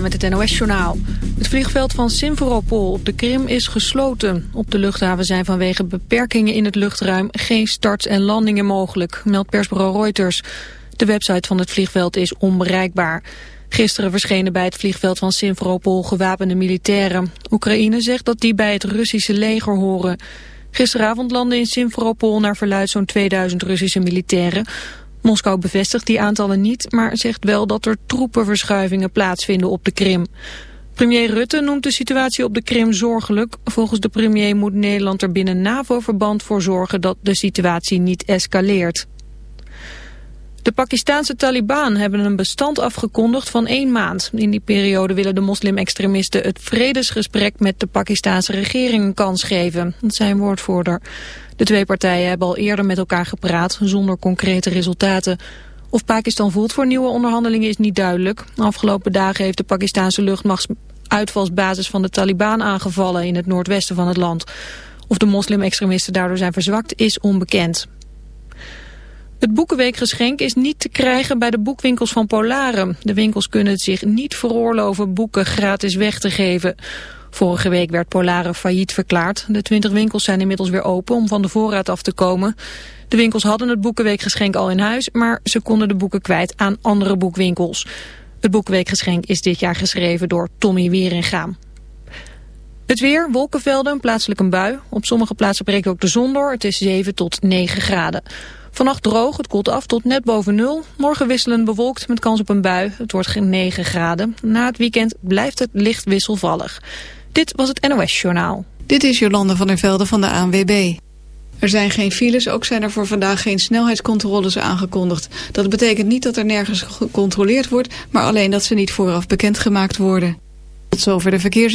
Met het NOS-journaal. Het vliegveld van Simferopol op de Krim is gesloten. Op de luchthaven zijn vanwege beperkingen in het luchtruim geen starts en landingen mogelijk, meldt persbureau Reuters. De website van het vliegveld is onbereikbaar. Gisteren verschenen bij het vliegveld van Simferopol gewapende militairen. Oekraïne zegt dat die bij het Russische leger horen. Gisteravond landden in Simferopol naar verluid zo'n 2000 Russische militairen. Moskou bevestigt die aantallen niet, maar zegt wel dat er troepenverschuivingen plaatsvinden op de Krim. Premier Rutte noemt de situatie op de Krim zorgelijk. Volgens de premier moet Nederland er binnen NAVO-verband voor zorgen dat de situatie niet escaleert. De Pakistanse Taliban hebben een bestand afgekondigd van één maand. In die periode willen de moslim-extremisten het vredesgesprek met de Pakistanse regering een kans geven. Dat zijn woordvoerder. De twee partijen hebben al eerder met elkaar gepraat zonder concrete resultaten. Of Pakistan voelt voor nieuwe onderhandelingen is niet duidelijk. afgelopen dagen heeft de Pakistanse luchtmacht uitvalsbasis van de Taliban aangevallen in het noordwesten van het land. Of de moslim-extremisten daardoor zijn verzwakt is onbekend. Het Boekenweekgeschenk is niet te krijgen bij de boekwinkels van Polaren. De winkels kunnen het zich niet veroorloven boeken gratis weg te geven. Vorige week werd Polaren failliet verklaard. De 20 winkels zijn inmiddels weer open om van de voorraad af te komen. De winkels hadden het Boekenweekgeschenk al in huis, maar ze konden de boeken kwijt aan andere boekwinkels. Het Boekenweekgeschenk is dit jaar geschreven door Tommy Wieringaam. Het weer, wolkenvelden, plaatselijk een bui. Op sommige plaatsen breekt ook de zon door. Het is 7 tot 9 graden. Vannacht droog, het koelt af tot net boven nul. Morgen wisselen bewolkt met kans op een bui. Het wordt geen 9 graden. Na het weekend blijft het licht wisselvallig. Dit was het NOS Journaal. Dit is Jolande van der Velde van de ANWB. Er zijn geen files, ook zijn er voor vandaag geen snelheidscontroles aangekondigd. Dat betekent niet dat er nergens gecontroleerd wordt, maar alleen dat ze niet vooraf bekendgemaakt worden. Tot zover de verkeers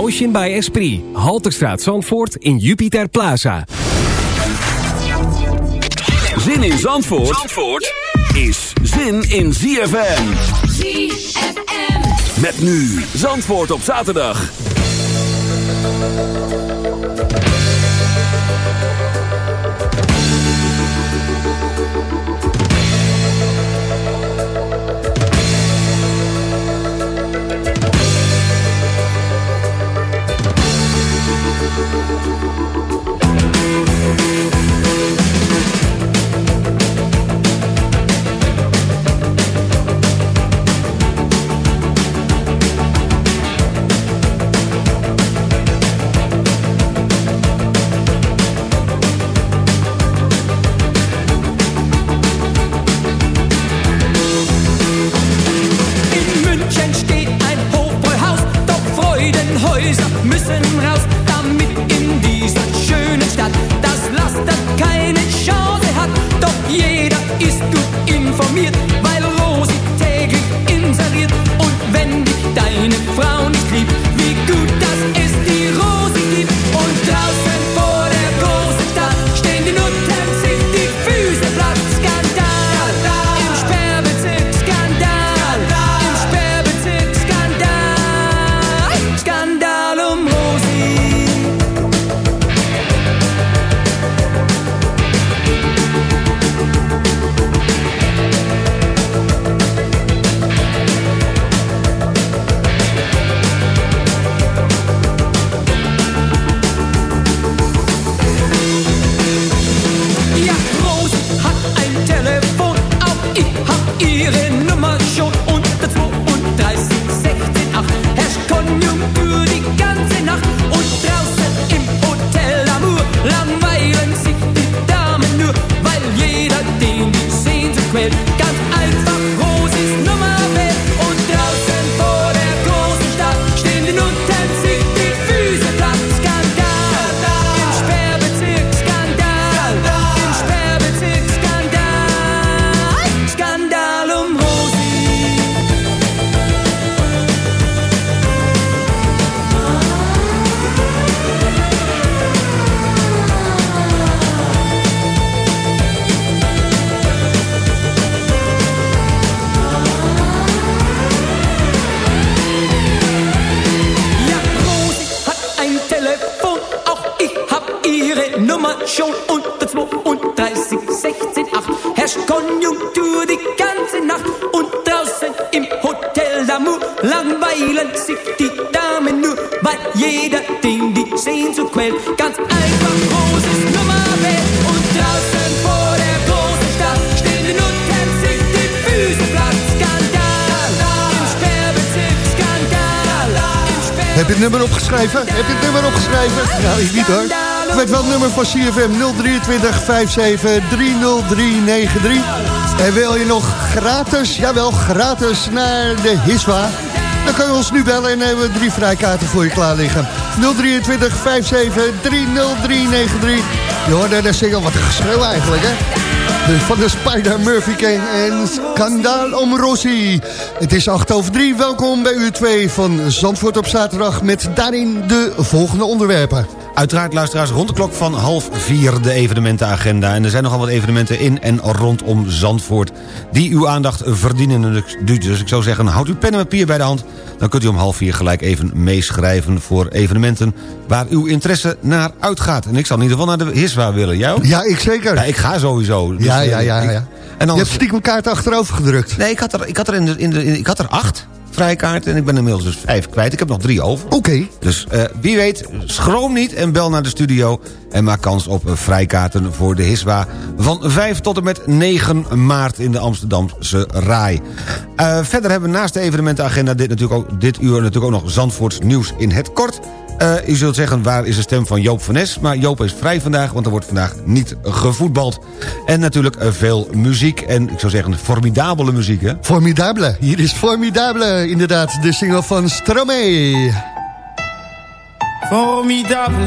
Motion by Esprit. Halterstraat Zandvoort in Jupiter Plaza. Zin in Zandvoort, Zandvoort is zin in ZFM. ZFM. Met nu Zandvoort op zaterdag. Jeder den die Sehnsucht quält. Ganz einfach Rosis Nummer wählt und draußen vor der großen Stadt stehen die Nutten, sich die Füße platt. Skandal, im Sperrbezirk, Skandal, im Sperrbezirk. Heb je het nummer opgeschreven? Heb je het nummer opgeschreven? Nou, ik niet hoor. Ik weet wel het nummer van CFM 023 57 30393. En wil je nog gratis, jawel, gratis naar de Hiswa? Dan kan je ons nu bellen en hebben we drie vrijkaarten voor je klaar liggen. 023 57 30393. Je hoorde de single, wat een geschreeuw eigenlijk, hè? Van de Spider Murphy Gang en Skandaal om Rossi. Het is 8 over 3. Welkom bij u 2 van Zandvoort op zaterdag... met daarin de volgende onderwerpen. Uiteraard luisteraars rond de klok van half vier de evenementenagenda. En er zijn nogal wat evenementen in en rondom Zandvoort... die uw aandacht verdienen. Dus ik zou zeggen, houd uw pen en papier bij de hand... dan kunt u om half vier gelijk even meeschrijven voor evenementen... waar uw interesse naar uitgaat. En ik zal in ieder geval naar de Hiswa willen. Jij ook? Ja, ik zeker. Ja, ik ga sowieso. Dus, ja, ja, eh, ja. ik-. En Je hebt stiekem kaart achterover gedrukt. nee, ik had er, ik had er, in de, in de, in- ik had er acht en ik ben inmiddels dus vijf kwijt. Ik heb nog drie over. Oké. Dus eh, wie weet, schroom niet en bel naar de studio... en maak kans op vrijkaarten voor de Hiswa... van 5 tot en met 9 maart in de Amsterdamse Rai. Eh, verder hebben we naast de evenementenagenda... dit, natuurlijk ook, dit uur natuurlijk ook nog Zandvoorts nieuws in het kort... Eh, u zult zeggen, waar is de stem van Joop van Nes? Maar Joop is vrij vandaag, want er wordt vandaag niet gevoetbald. En natuurlijk eh, veel muziek. En ik zou zeggen, formidabele muziek, hè? Formidable. Hier is Formidable, inderdaad. De single van Stromae. Formidable,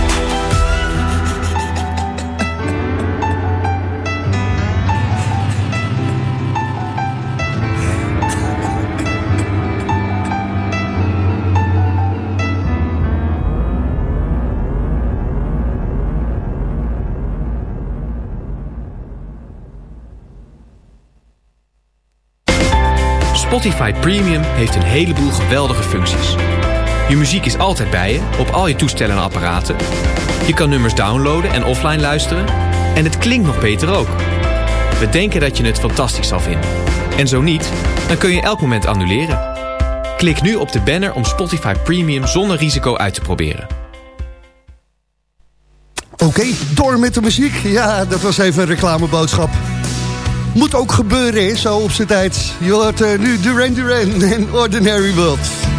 Spotify Premium heeft een heleboel geweldige functies. Je muziek is altijd bij je, op al je toestellen en apparaten. Je kan nummers downloaden en offline luisteren. En het klinkt nog beter ook. We denken dat je het fantastisch zal vinden. En zo niet, dan kun je elk moment annuleren. Klik nu op de banner om Spotify Premium zonder risico uit te proberen. Oké, door met de muziek. Ja, dat was even een reclameboodschap. Moet ook gebeuren, zo op zijn tijd. Je hoort eh, nu Duran Duran en Ordinary World.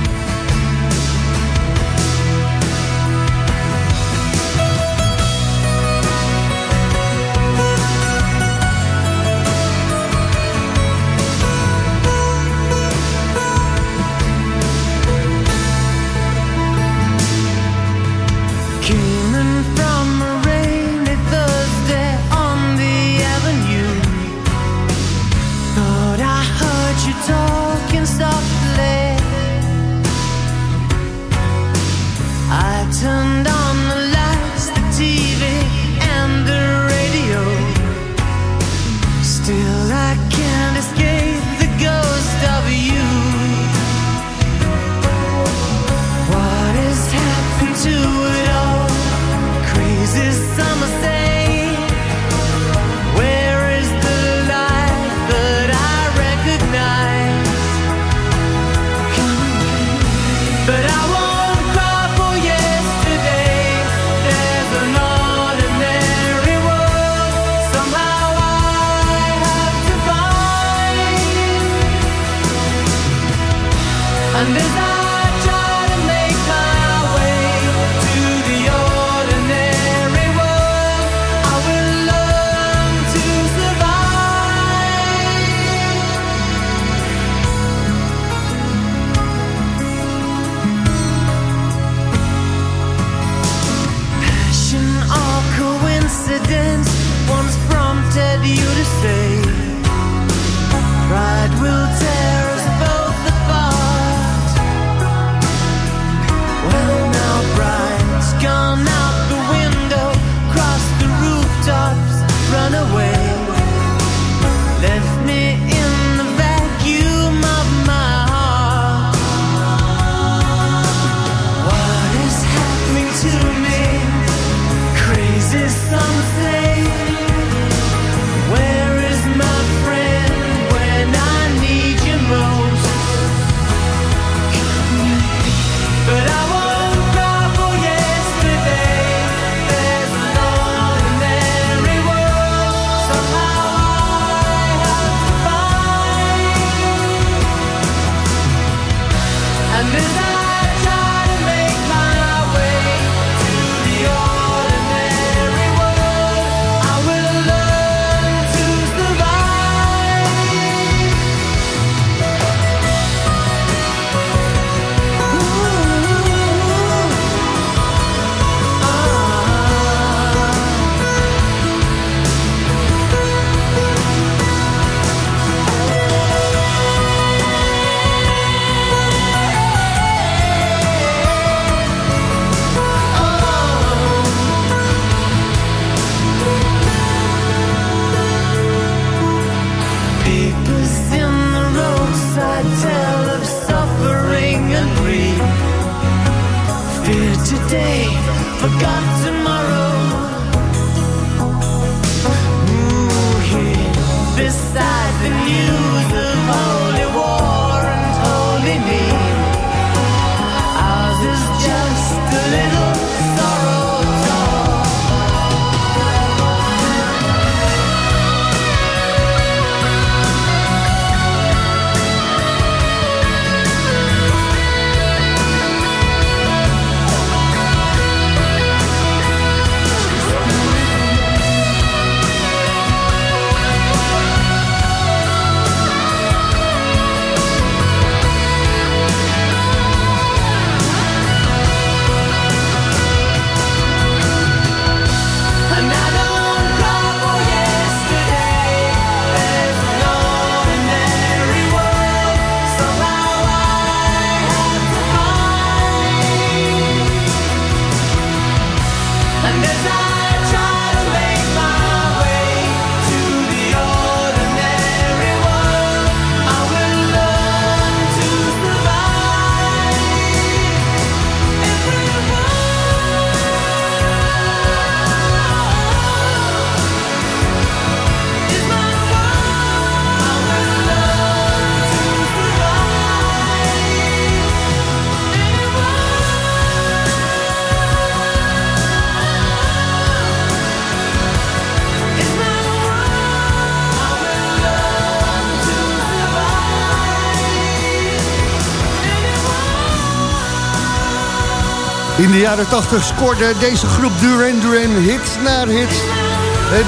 Jaren 80 scoorde deze groep Duran Duran hit naar hit.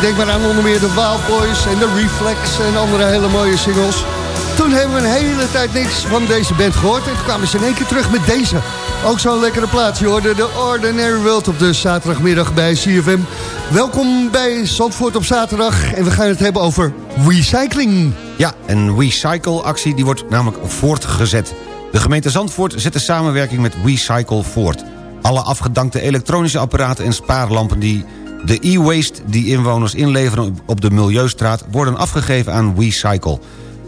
Denk maar aan onder meer de Wild Boys en de Reflex en andere hele mooie singles. Toen hebben we een hele tijd niks van deze band gehoord. En toen kwamen ze in één keer terug met deze. Ook zo'n lekkere plaats. Je hoorde de Ordinary World op de zaterdagmiddag bij CFM. Welkom bij Zandvoort op zaterdag. En we gaan het hebben over recycling. Ja, een recycle-actie die wordt namelijk voortgezet. De gemeente Zandvoort zet de samenwerking met Recycle voort. Alle afgedankte elektronische apparaten en spaarlampen die de e-waste die inwoners inleveren op de Milieustraat... worden afgegeven aan WeCycle,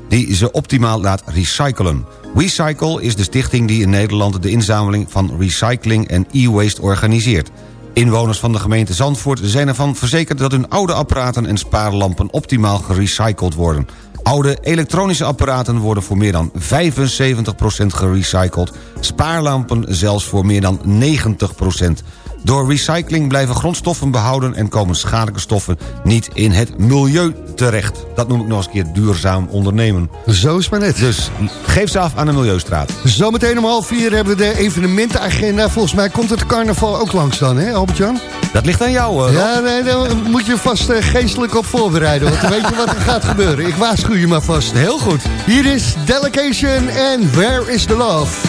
die ze optimaal laat recyclen. WeCycle is de stichting die in Nederland de inzameling van recycling en e-waste organiseert. Inwoners van de gemeente Zandvoort zijn ervan verzekerd... dat hun oude apparaten en spaarlampen optimaal gerecycled worden. Oude elektronische apparaten worden voor meer dan 75% gerecycled... spaarlampen zelfs voor meer dan 90%. Door recycling blijven grondstoffen behouden... en komen schadelijke stoffen niet in het milieu terecht. Dat noem ik nog eens een keer duurzaam ondernemen. Zo is maar net. Dus geef ze af aan de Milieustraat. Zometeen om half vier hebben we de evenementenagenda. Volgens mij komt het carnaval ook langs dan, hè Albert-Jan? Dat ligt aan jou, eh, Rob. Ja, nee, daar moet je vast eh, geestelijk op voorbereiden. Want dan weet je wat er gaat gebeuren. Ik waarschuw je maar vast. Heel goed. Hier is Delegation en Where is the Love?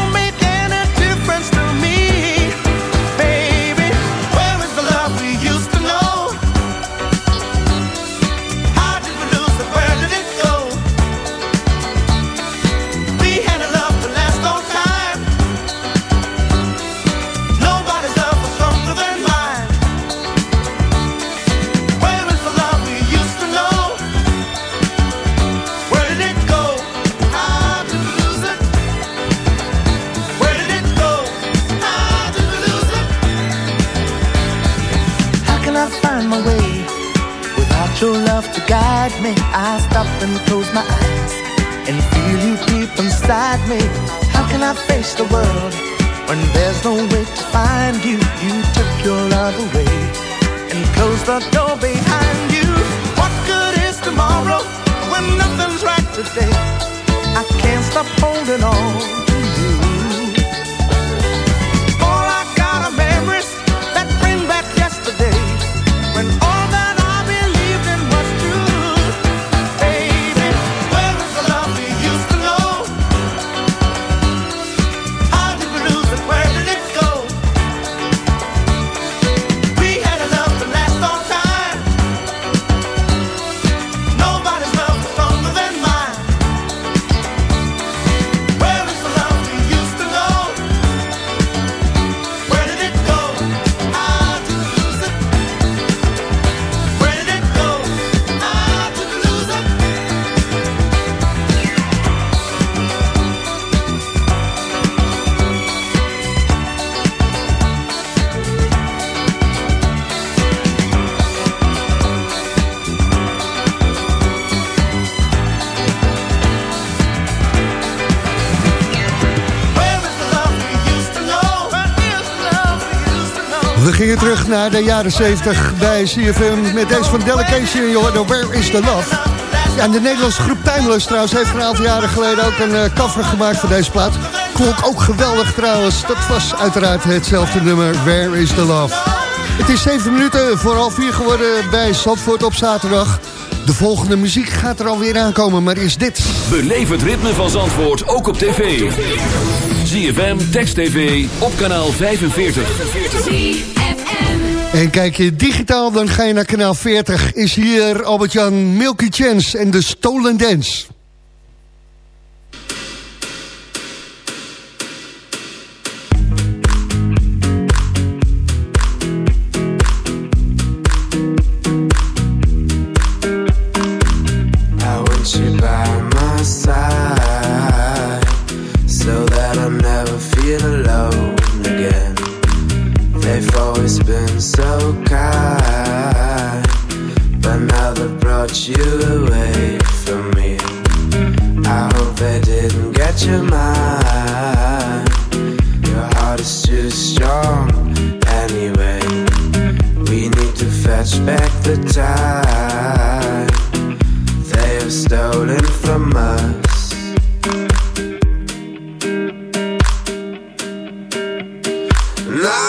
naar de jaren 70 bij CFM met deze van Delegation. Je hoorde Where is the Love? Ja, de Nederlandse groep Timeless trouwens heeft een aantal jaren geleden ook een eh, cover gemaakt van deze plaat. Klonk ook geweldig trouwens. Dat was uiteraard hetzelfde nummer Where is the Love? Het is 7 minuten voor half vier geworden bij Zandvoort op zaterdag. De volgende muziek gaat er alweer aankomen, maar is dit. Beleef het ritme van Zandvoort ook op tv. ZFM, Text TV, op kanaal 45. En kijk je digitaal, dan ga je naar kanaal 40. Is hier Albert-Jan Milky Chance en de Stolen Dance. Yeah.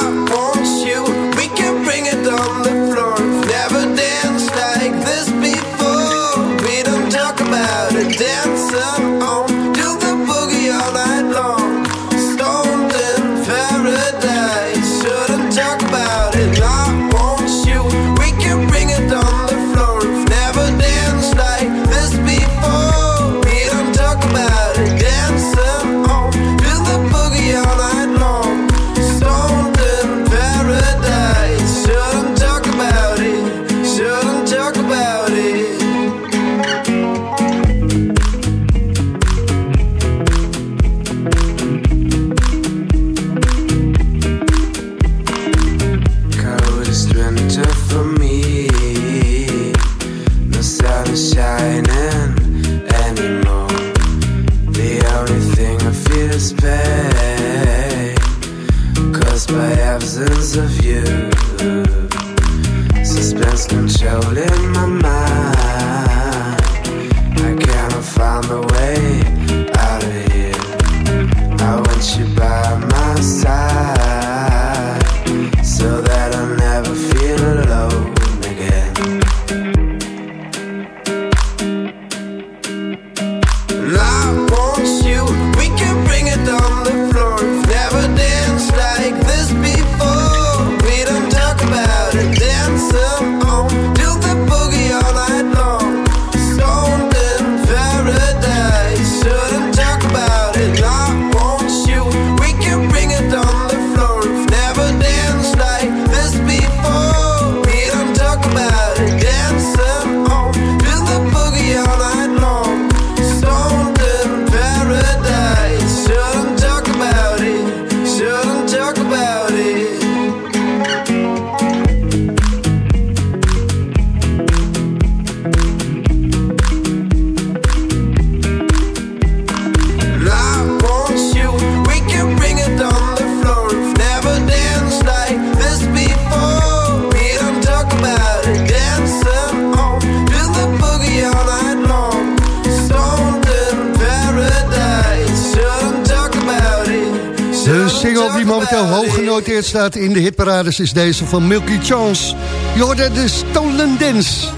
Staat in de hitparades... is deze van Milky Chance. Je de Stolen Dance.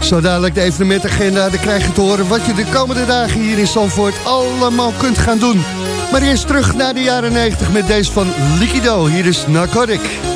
Zo dadelijk de evenementagenda, dan krijg je te horen... wat je de komende dagen hier in Zandvoort allemaal kunt gaan doen. Maar eerst terug naar de jaren 90 met deze van Liquido. Hier is Narcotic.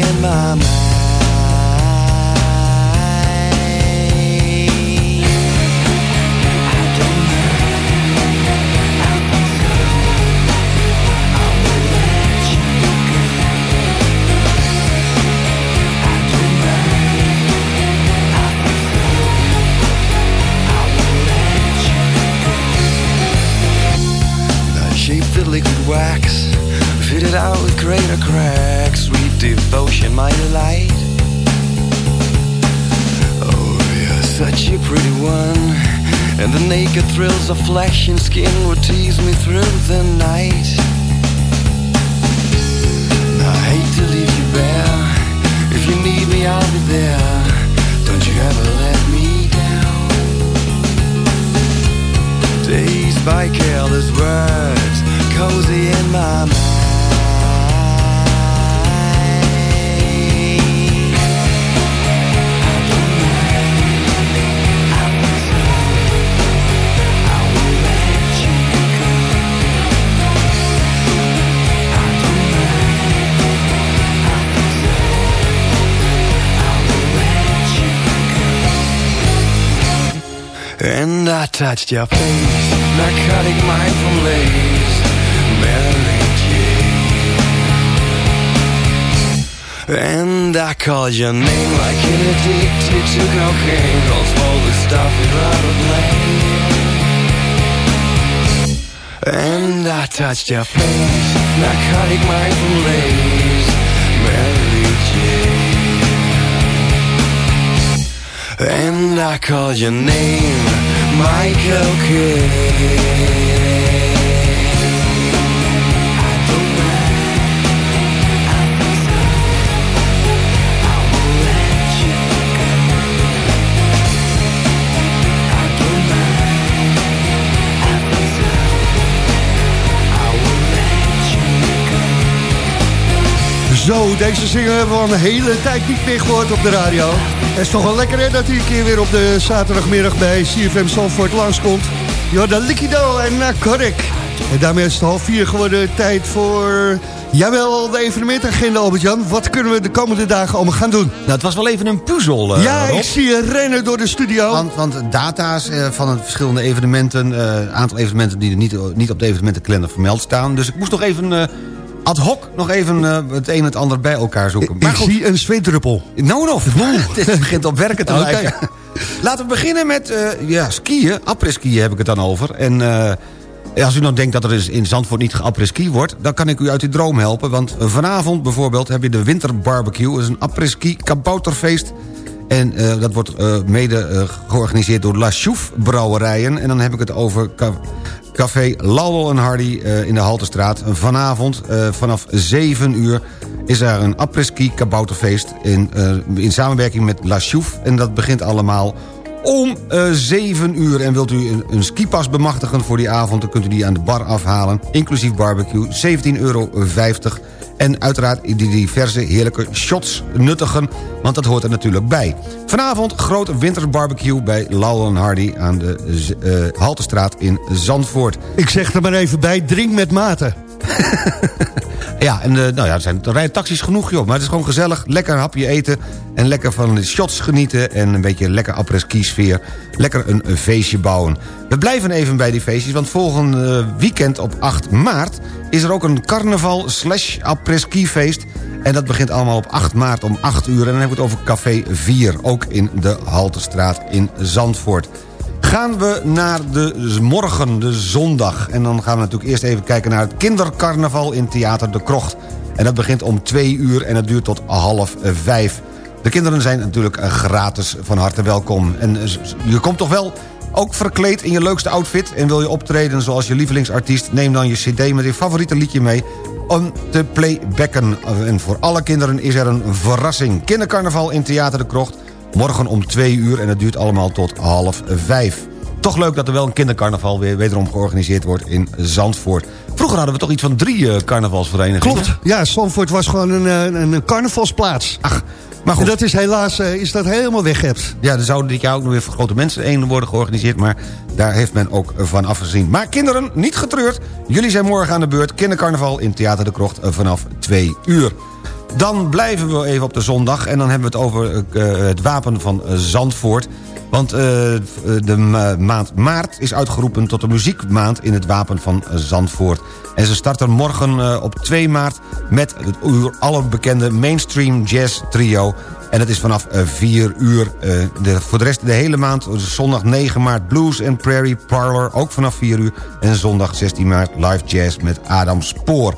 In my mind. Of flesh and skin would tease me through the night. Touched your face, narcotic mind from lace, Mary Jane. And I called your name like an addicted to cocaine, calls for the stuff you'd rather blame. And I touched your face, narcotic mind from lace, Mary Jane. And I called your name, Michael Kidd. Deze zinger hebben we al een hele tijd niet meer gehoord op de radio. Het is toch wel lekker hè, dat hij een keer weer op de zaterdagmiddag bij CFM Zandvoort langskomt. Jorda Liquido en Narcotic. En daarmee is het half vier geworden tijd voor... Jawel, de evenementagenda, Albert-Jan. Wat kunnen we de komende dagen allemaal gaan doen? Nou, het was wel even een puzzel, eh, ja, Rob. ik zie je rennen door de studio. Want, want data's eh, van het verschillende evenementen... een aantal evenementen die er niet, niet op de evenementenkalender vermeld staan. Dus ik moest nog even eh, ad hoc nog even eh, het een en het ander bij elkaar zoeken. ik zie een zweetdruppel. Nou nog, het begint op werken te lijken. Laten we beginnen met eh, ja, skiën. Après-skiën heb ik het dan over. En eh, als u nou denkt dat er in Zandvoort niet geapres-ski wordt... dan kan ik u uit uw droom helpen. Want vanavond bijvoorbeeld heb je de winterbarbecue. Dat is een après-ski kabouterfeest. En dat wordt mede georganiseerd door La Chouf Brouwerijen. En dan heb ik het over Café Lowell en Hardy eh, in de Haltestraat. Vanavond eh, vanaf 7 uur is er een après-ski kabouterfeest... In, eh, in samenwerking met La Chouf. En dat begint allemaal om eh 7 uur. En wilt u een, een skipas bemachtigen voor die avond... dan kunt u die aan de bar afhalen. Inclusief barbecue, 17,50 euro. En uiteraard die diverse heerlijke shots nuttigen, want dat hoort er natuurlijk bij. Vanavond groot winterbarbecue bij Lauwen Hardy aan de eh, Haltestraat in Zandvoort. Ik zeg er maar even bij, drink met mate. Ja, en eh, nou ja, er zijn er rijden taxis genoeg, joh. Maar het is gewoon gezellig. Lekker een hapje eten. En lekker van de shots genieten. En een beetje lekker après-ski sfeer. Lekker een, feestje bouwen. We blijven even bij die feestjes. Want volgende weekend op 8 maart... is er ook een carnaval slash après-ski feest. En dat begint allemaal op 8 maart om 8 uur. En dan hebben we het over Café 4. Ook in de Haltestraat in Zandvoort. Gaan we naar de morgen, de zondag. En dan gaan we natuurlijk eerst even kijken naar het kindercarnaval in Theater de Krocht. En dat begint om twee uur en dat duurt tot half vijf. De kinderen zijn natuurlijk eh, gratis van harte welkom. En eh, je komt toch wel ook verkleed in je leukste outfit... en wil je optreden zoals je lievelingsartiest... neem dan je cd met je favoriete liedje mee om te playbacken. En voor alle kinderen is er een verrassing. Kindercarnaval in Theater de Krocht Morgen om twee uur en het duurt allemaal tot half vijf. Toch leuk dat er wel een kindercarnaval weer wederom georganiseerd wordt in Zandvoort. Vroeger hadden we toch iets van drie uh, carnavalsverenigingen. Klopt, ja, Zandvoort was gewoon een, eh, een, een carnavalsplaats. Ach, maar goed. En dat is helaas uh, is dat helemaal weggehebt. Ja, er zouden dit jaar ook nog weer voor grote mensen een worden georganiseerd... maar daar heeft men ook van afgezien. Maar kinderen, niet getreurd. Jullie zijn morgen aan de beurt. Kindercarnaval in Theater de Krocht vanaf twee uur. Dan blijven we even op de zondag en dan hebben we het over uh, het wapen van Zandvoort. Want de ma maand maart is uitgeroepen tot de muziekmaand in het wapen van Zandvoort. En ze starten morgen op 2 maart met het uur allerbekende mainstream jazz trio. En dat is vanaf 4 uur. Voor de rest de hele maand, zondag 9 maart Blues and Prairie Parlor, ook vanaf 4 uur. En zondag 16 maart live jazz met Adam Spoor.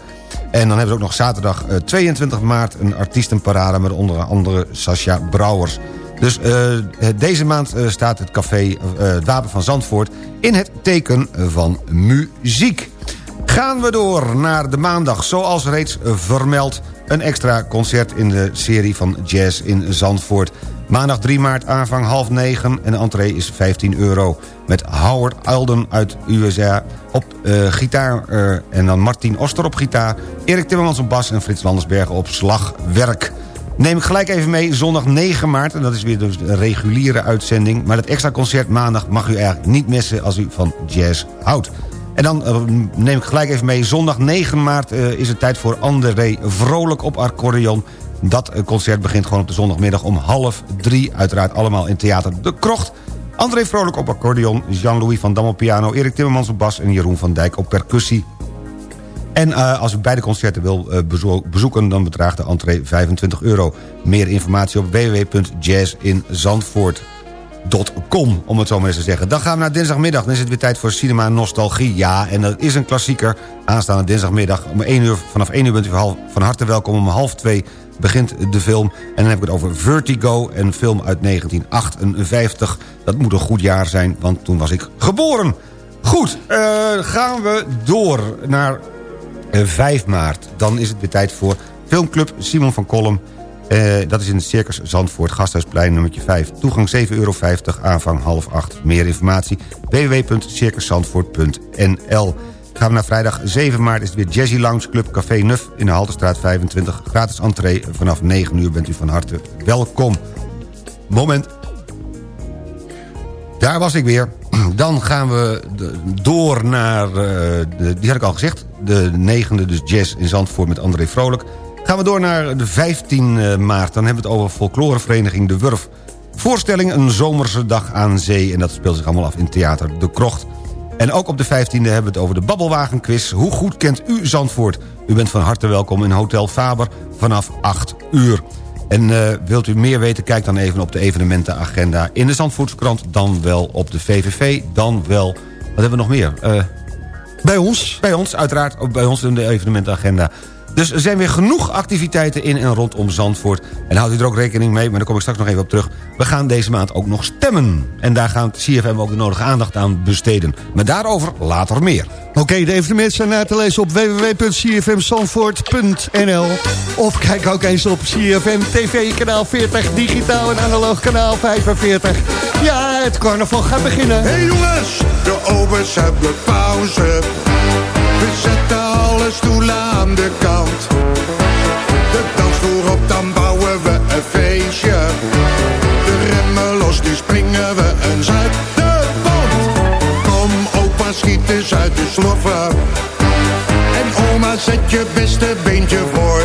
En dan hebben we ook nog zaterdag 22 maart een artiestenparade... met onder andere Sascha Brouwers. Dus uh, deze maand uh, staat het café uh, Wapen van Zandvoort... in het teken van muziek. Gaan we door naar de maandag, zoals reeds vermeld... een extra concert in de serie van Jazz in Zandvoort. Maandag 3 maart aanvang half negen en de entree is 15 euro. Met Howard Alden uit USA op uh, gitaar uh, en dan Martin Oster op gitaar... Erik Timmermans op bas en Frits Landersbergen op slagwerk. Neem ik gelijk even mee, zondag 9 maart... en dat is weer dus de reguliere uitzending... maar het extra concert maandag mag u eigenlijk niet missen als u van jazz houdt. En dan uh, neem ik gelijk even mee, zondag 9 maart is het tijd voor André Vrolijk op accordeon... Dat concert begint gewoon op de zondagmiddag om half drie. Uiteraard allemaal in Theater De Krocht. André Vrolijk op accordeon, Jean-Louis van Dam op piano... Erik Timmermans op bas en Jeroen van Dijk op percussie. En uh, als u beide concerten wil uh, bezoeken... dan bedraagt de entree 25 euro. Meer informatie op www.jazzinzandvoort.com, om het zo maar eens te zeggen. Dan gaan we naar dinsdagmiddag. Dan is het weer tijd voor Cinema Nostalgie. Ja, en dat is een klassieker. Aanstaande dinsdagmiddag om 1 uur, vanaf 1 uur bent u van harte welkom. Om half 2 begint de film. En dan heb ik het over Vertigo, een film uit 1958. Dat moet een goed jaar zijn, want toen was ik geboren. Goed, uh, gaan we door naar uh, 5 maart. Dan is het weer tijd voor filmclub Simon van Kolm. Uh, dat is in het Circus Zandvoort, Gasthuisplein nummertje 5. Toegang 7,50 euro, aanvang half 8. Meer informatie www.circuszandvoort.nl Gaan we naar vrijdag 7 maart is het weer Jazzy Lounge Club Café Nuf in de Halterstraat 25. Gratis entree vanaf 9 uur bent u van harte welkom. Moment. Daar was ik weer. Dan gaan we door naar, uh, de, die had ik al gezegd... de negende, dus jazz in Zandvoort met André Vrolijk. Gaan we door naar de 15 maart. Dan hebben we het over folklorevereniging De Wurf. Voorstelling Een Zomerse Dag aan Zee. En dat speelt zich allemaal af in Theater De Krocht. En ook op de 15e hebben we het over de Babbelwagenquiz. Hoe goed kent u Zandvoort? U bent van harte welkom in Hotel Faber vanaf 8 uur. En uh, wilt u meer weten, kijk dan even op de evenementenagenda... in de Zandvoortskrant, dan wel op de VVV, dan wel... Wat hebben we nog meer? Uh, bij ons? Bij ons, uiteraard. Ook bij ons in de evenementenagenda. Dus er zijn weer genoeg activiteiten in en rondom Zandvoort. En houdt u er ook rekening mee, maar daar kom ik straks nog even op terug. We gaan deze maand ook nog stemmen. En daar gaan CFM ook de nodige aandacht aan besteden. Maar daarover later meer. Oké, okay, de evenementen zijn na te lezen op www.cfmzandvoort.nl Of kijk ook eens op CFM TV, kanaal 40, digitaal en analoog kanaal 45. Ja, het carnaval gaat beginnen. Hey jongens, de obers hebben pauze. We zetten de kant. De voor op, dan bouwen we een feestje. De remmen los, nu springen we een uit de band. Kom opa, schiet eens uit de sloffen. En oma, zet je beste beentje voor.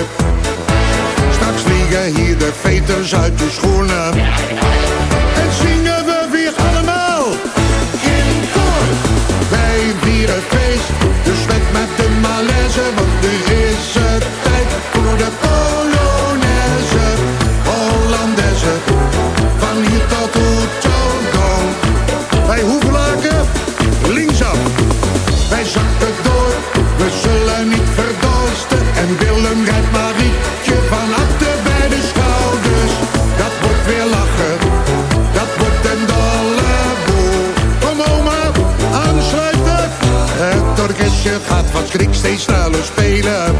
Straks vliegen hier de veters uit de schoenen. Orkestje gaat van schrik steeds sneller spelen.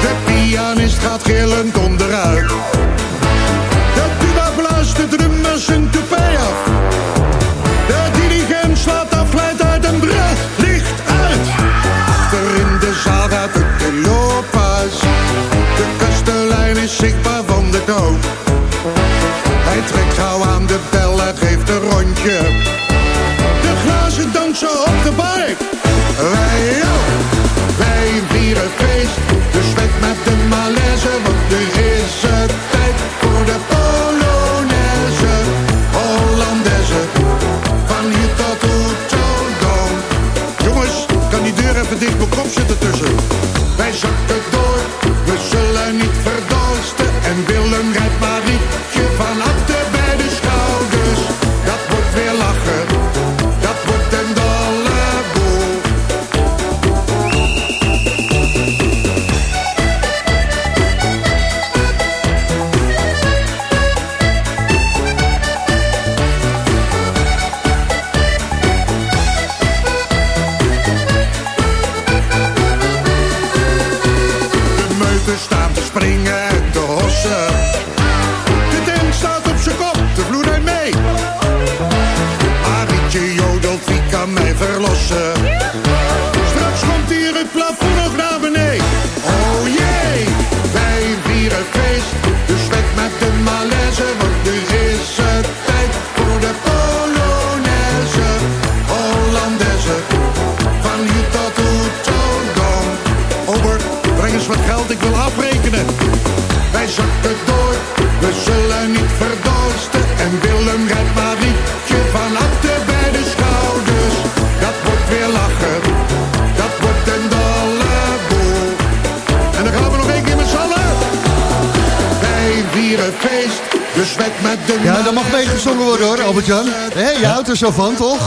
De pianist gaat gillend onderuit. De tuba blaast de drummers een toupee af. De dirigent slaat af, leidt uit en brug licht uit. Achter in de zaal gaat het de looppas. De kastelein is zichtbaar van de dood. Hij trekt gauw aan de bel en geeft een rondje. De glazen dansen op de bar. Worden hoor, Albert-Jan. Je houdt er zo van, toch?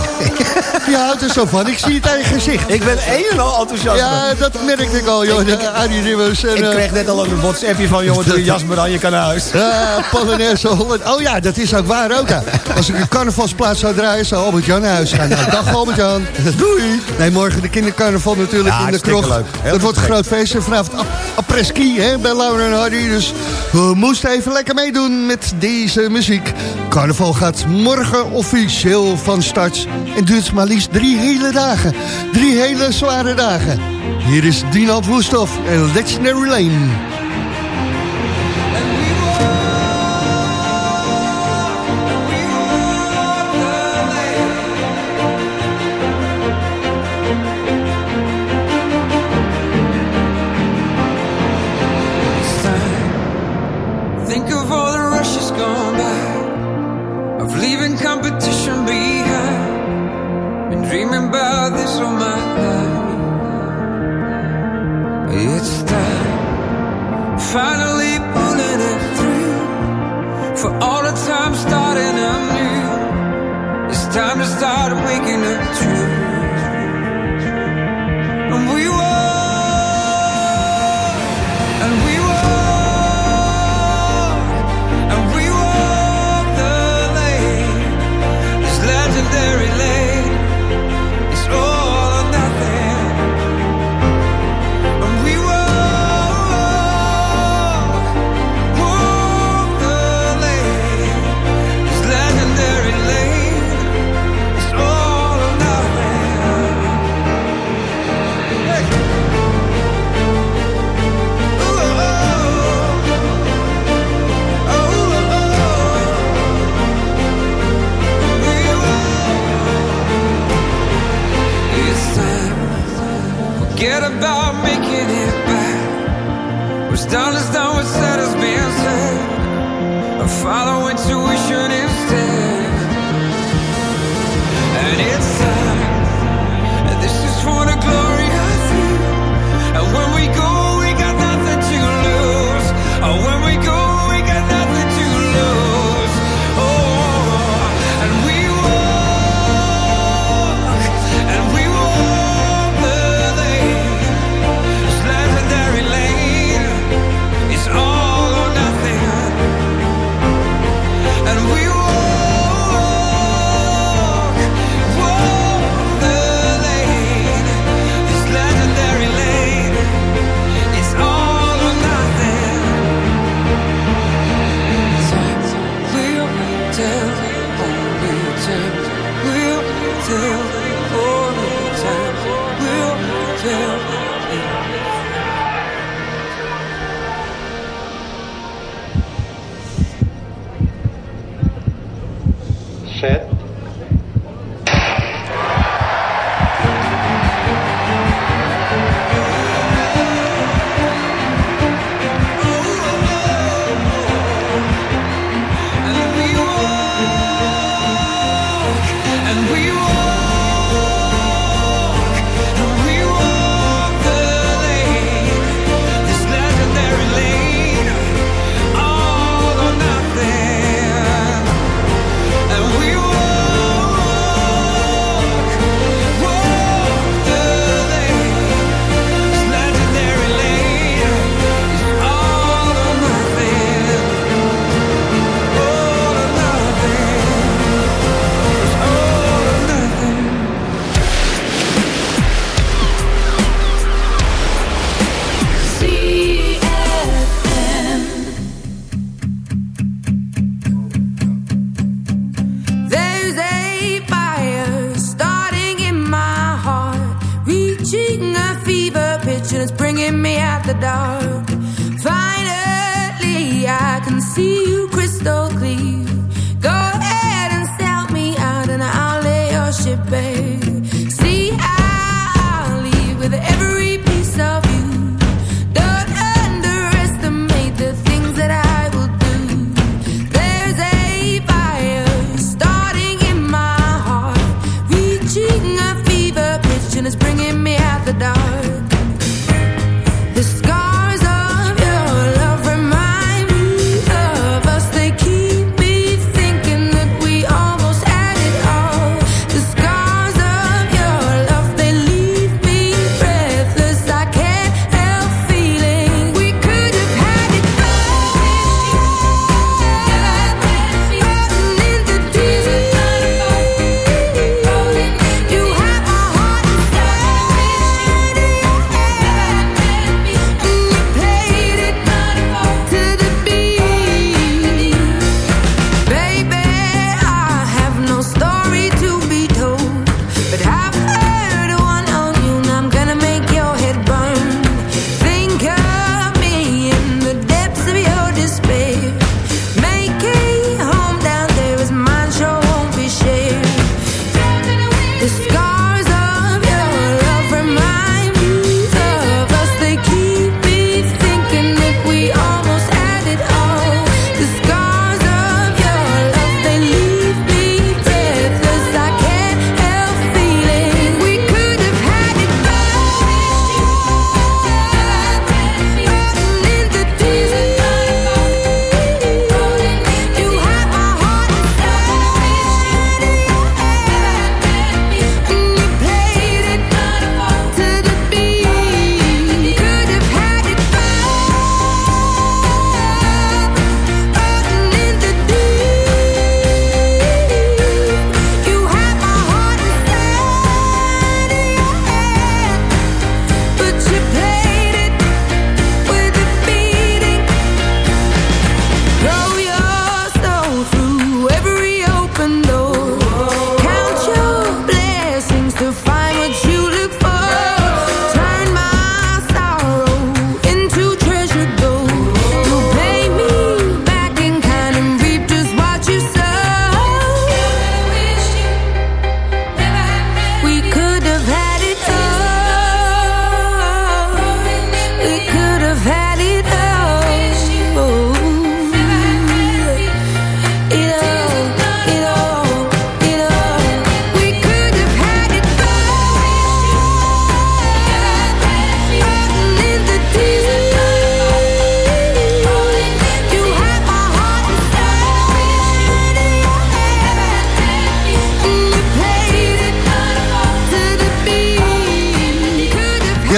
je houdt er zo van. Ik zie het aan je gezicht. Ik ben een en al enthousiast. Ja, dat merkte ik al, joh. Arie Rimmers. En, Ik eh, kreeg net al een WhatsAppje van, jongen, doe je jas maar aan, je kan naar huis. Ja, Polonaise Holland. Oh ja, dat is ook waar ook. ja. Als ik een carnavalsplaats zou draaien, zou Albert-Jan naar huis gaan. Nou, dag Albert-Jan. Doei. Nee, morgen de kindercarnaval natuurlijk Ja, in de krocht. leuk. Heel Dat wordt een groot feest. En vanavond ap- apres-ski hè, bij Laura en Hardy. Dus we moesten even lekker meedoen met deze muziek. Carnaval gaat morgen officieel van start. En duurt maar liefst drie hele dagen. Drie hele zware dagen. Hier is Dinald Woesthoff en Legendary Lane.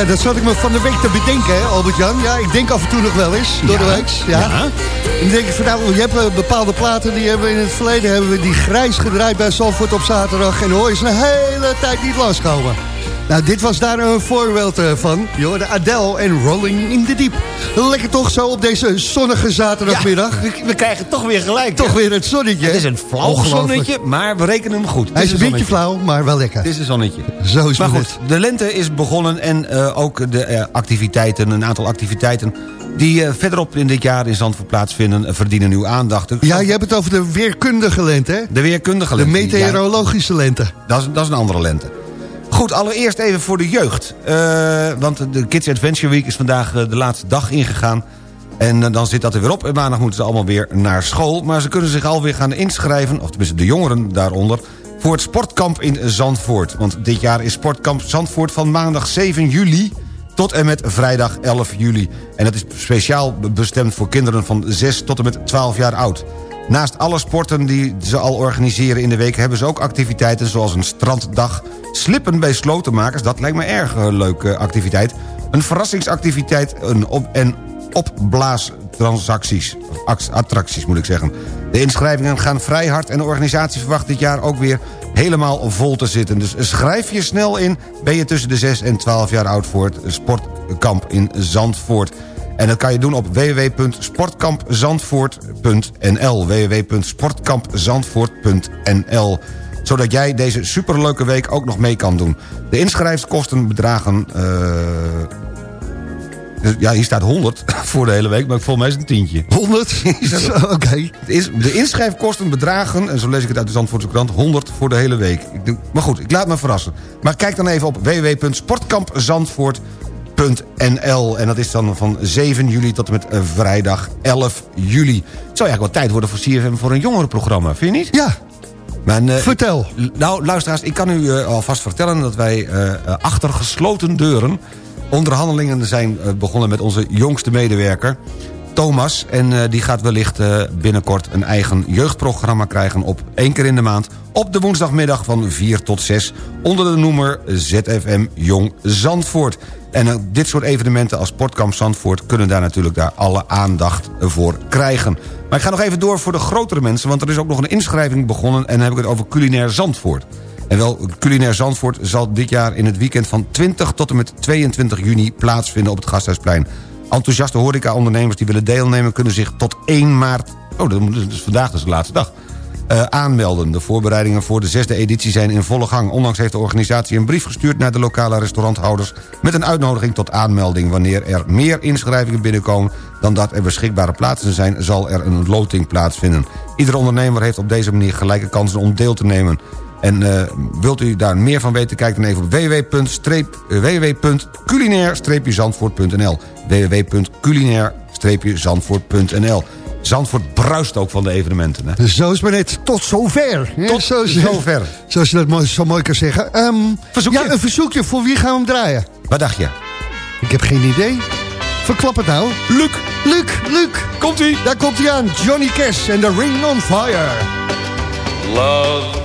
Ja, dat zat ik me van de week te bedenken, Albert-Jan. Ja, ik denk af en toe nog wel eens, door de week. Ja. Ja. En dan denk ik van, nou, je hebt eh, bepaalde platen... die hebben we in het verleden hebben we die grijs gedraaid bij Zalvoort op zaterdag... en hoor je ze een hele tijd niet langskomen. Nou, dit was daar een voorbeeld eh, van. Je hoorde Adele en Rolling in the Deep. Lekker toch zo op deze zonnige zaterdagmiddag. we, we krijgen toch weer gelijk. Toch weer het zonnetje. Het is een flauw zonnetje, maar we rekenen hem goed. Hij is een beetje flauw, maar wel lekker. Het is een zonnetje. Zo is maar het goed, de lente is begonnen en eh, ook de eh, activiteiten, een aantal activiteiten... die verderop in dit jaar in Zandvoort plaatsvinden, verdienen uw aandacht. Ja, je hebt het over de weerkundige lente, hè? De weerkundige De lente. meteorologische lente. Dat is, dat is een andere lente. Goed, allereerst even voor de jeugd. Eh, want de Kids Adventure Week is vandaag eh, de laatste dag ingegaan. En eh, dan zit dat er weer op. En maandag moeten ze allemaal weer naar school. Maar ze kunnen zich alweer gaan inschrijven, of tenminste de jongeren daaronder... voor het sportkamp in Zandvoort. Want dit jaar is sportkamp Zandvoort van maandag 7 juli... tot en met vrijdag 11 juli. En dat is speciaal bestemd voor kinderen van 6 tot en met 12 jaar oud. Naast alle sporten die ze al organiseren in de week... hebben ze ook activiteiten zoals een stranddag... slippen bij slotenmakers, dat lijkt me erg een leuke activiteit... een verrassingsactiviteit een op en opblaastransacties. Attracties moet ik zeggen. De inschrijvingen gaan vrij hard... en de organisatie verwacht dit jaar ook weer helemaal vol te zitten. Dus schrijf je snel in. Ben je tussen de 6 en 12 jaar oud voor het sportkamp in Zandvoort. En dat kan je doen op www.sportkampzandvoort.nl www.sportkampzandvoort.nl zodat jij deze superleuke week ook nog mee kan doen. De inschrijfkosten bedragen... eh, dus ja, hier staat 100 voor de hele week, maar volgens mij is het een tientje. 100? Oké. De inschrijfkosten bedragen, en zo lees ik het uit de Zandvoortse krant... 100 voor de hele week. Maar goed, ik laat me verrassen. Maar kijk dan even op www.sportkampzandvoort.nl En dat is dan van 7 juli tot en met eh, vrijdag 11 juli. Het zou eigenlijk wel tijd worden voor CFM voor een jongerenprogramma, vind je niet? Ja. Maar, eh, Vertel. nou, luisteraars, ik kan u eh, alvast vertellen... dat wij achter gesloten deuren onderhandelingen zijn begonnen... met onze jongste medewerker, Thomas. En eh, die gaat wellicht eh, binnenkort een eigen jeugdprogramma krijgen... op één keer in de maand op de woensdagmiddag van 4 tot 6... onder de noemer ZFM Jong Zandvoort. En eh, dit soort evenementen als Sportkamp Zandvoort... kunnen daar natuurlijk daar alle aandacht voor krijgen. Maar ik ga nog even door voor de grotere mensen... want er is ook nog een inschrijving begonnen... en dan heb ik het over culinair Zandvoort. En wel, culinair Zandvoort zal dit jaar in het weekend van 20 tot en met 22 juni plaatsvinden op het Gasthuisplein. Enthousiaste horeca-ondernemers die willen deelnemen kunnen zich tot 1 maart... Oh, dat is vandaag de laatste dag. eh, aanmelden. De voorbereidingen voor de zesde editie zijn in volle gang. Onlangs heeft de organisatie een brief gestuurd naar de lokale restauranthouders... met een uitnodiging tot aanmelding. Wanneer er meer inschrijvingen binnenkomen dan dat er beschikbare plaatsen zijn... zal er een loting plaatsvinden. Iedere ondernemer heeft op deze manier gelijke kansen om deel te nemen. En eh, wilt u daar meer van weten, kijk dan even op www.culinair-zandvoort.nl www.culinair-zandvoort.nl Zandvoort bruist ook van de evenementen. Hè? Zo is maar net. Tot zover. hè? Tot Zoals- zover. Zoals je dat mooi, zo mooi kan zeggen. Ehm, Ja, een verzoekje. Voor wie gaan we hem draaien? Wat dacht je? Ik heb geen idee. Verklap het nou. Luc. Luc, Luc. Komt-ie. Daar komt hij aan. Johnny Cash en The Ring on Fire. Love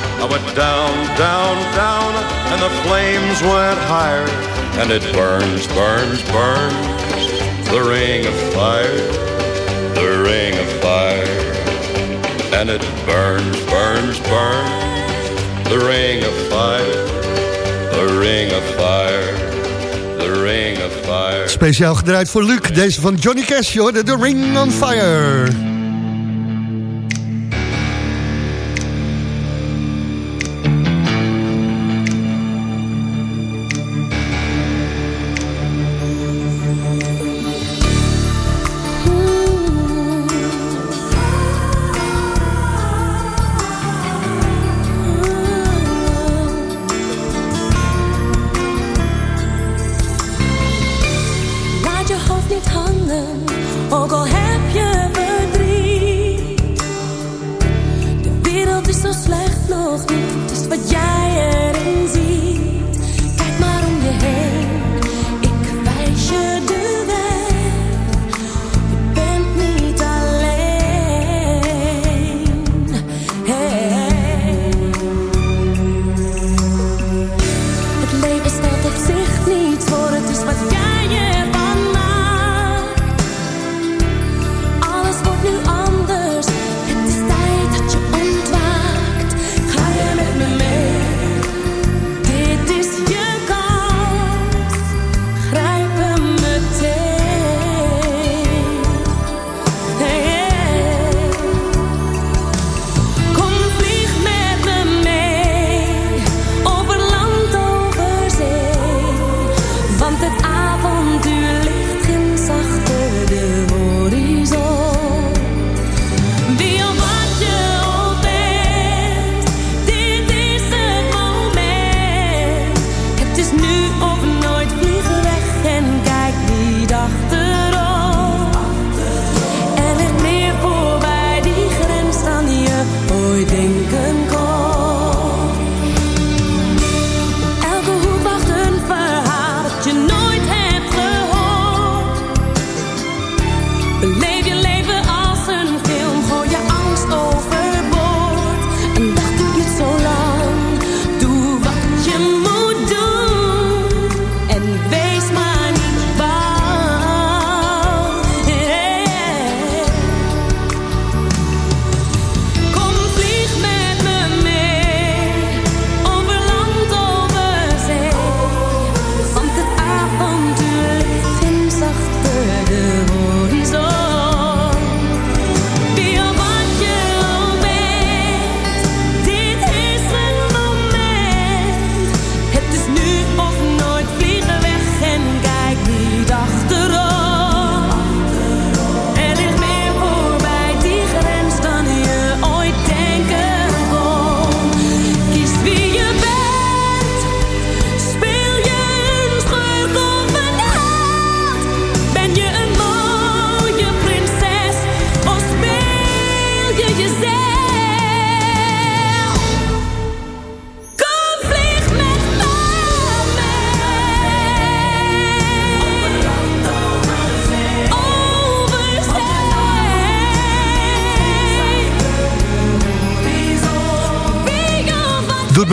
I went down, down, down, and the flames went higher. And it burns, burns, burns, the ring of fire, the ring of fire. And it burns, burns, burns, the ring of fire, the ring of fire, the ring of fire. Speciaal gedraaid voor Luc. Deze van Johnny Cash, hoor. The Ring on Fire.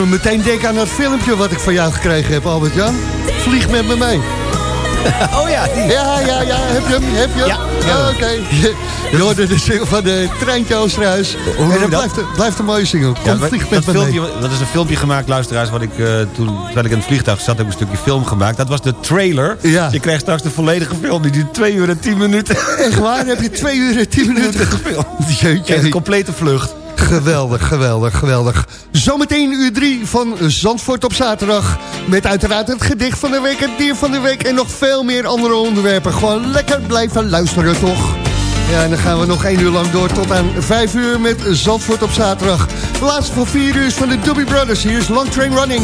Meteen denken aan dat filmpje wat ik van jou gekregen heb, Albert-Jan. Vlieg met me mee. Oh ja, die. Ja, ja, ja. Heb je hem? Heb je hem? Ja. Ah, Oké. Je hoorde de single van de Treintje Oosterhuis. Hoe En dat dat? blijft, blijft een mooie single. Kom, Ja, vlieg dat, met me mee. filmpje, dat is een filmpje gemaakt, luisteraars, wat ik eh, toen, terwijl ik in het vliegtuig zat, heb ik een stukje film gemaakt. Dat was de trailer. Ja. Je krijgt straks de volledige film, die duurt 2 uur en 10 minuten. Echt waar? Heb je twee uur en tien minuten gefilmd? Ja, een complete vlucht. Geweldig, geweldig, geweldig. Zometeen uur 3 van Zandvoort op zaterdag. Met uiteraard het gedicht van de week, het dier van de week... en nog veel meer andere onderwerpen. Gewoon lekker blijven luisteren, toch? Ja, en dan gaan we nog één uur lang door tot aan 5 uur met Zandvoort op zaterdag. De laatste van 4 uur is van de Doobie Brothers. Hier is Long Train Running.